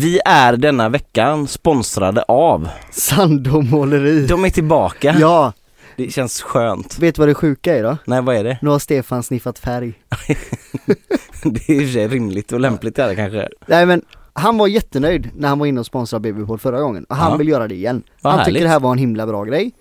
Vi är denna veckan sponsrade av Sando måleri. De är tillbaka. Ja, Det känns skönt. vet du vad det sjuka är då? Nej vad är det? Nu har Stefan sniffat färg. Det är i och för sig rimligt och lämpligt det kanske. Nej men, han var jättenöjd när han var inne och sponsrade Babypod förra gången och han Ja. vill göra det igen. Vad han tycker härligt. det här var en himla bra grej.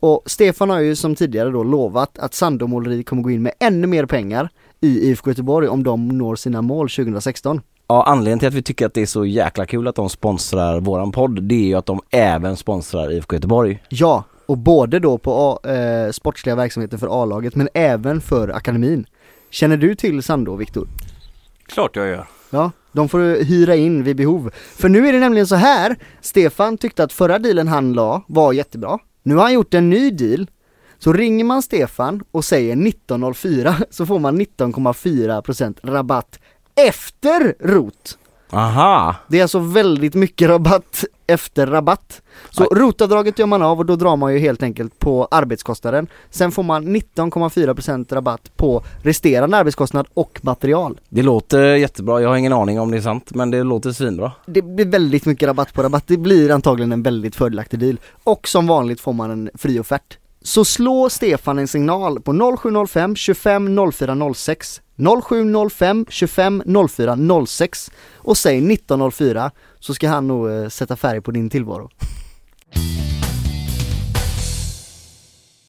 Och Stefan har ju som tidigare då lovat att Sando måleri kommer gå in med ännu mer pengar i IFK Göteborg om de når sina mål 2016. Ja, anledningen till att vi tycker att det är så jäkla kul att de sponsrar våran podd, det är ju att de även sponsrar IFK Göteborg. Ja, och både då på A- eh, sportsliga verksamheter för A-laget men även för akademin. Känner du till Sando, Viktor? Klart jag gör. Ja, de får du hyra in vid behov. För nu är det nämligen så här, Stefan tyckte att förra dealen han la var jättebra. Nu har han gjort en ny deal. Så ringer man Stefan och säger 1904 så får man 19,4% rabatt efter ROT. Aha! Det är alltså väldigt mycket rabatt efter rabatt. Så rotavdraget gör man av och då drar man ju helt enkelt på arbetskostnaden. Sen får man 19,4% rabatt på resterande arbetskostnad och material. Det låter jättebra, jag har ingen aning om det är sant, men det låter svinbra. Det blir väldigt mycket rabatt på rabatt, det blir antagligen en väldigt fördelaktig deal. Och som vanligt får man en fri offert. Så slå Stefan en signal på 0705 25 04 06 0705 25 04 06 och säg 1904 så ska han nog eh, sätta färg på din tillvaro.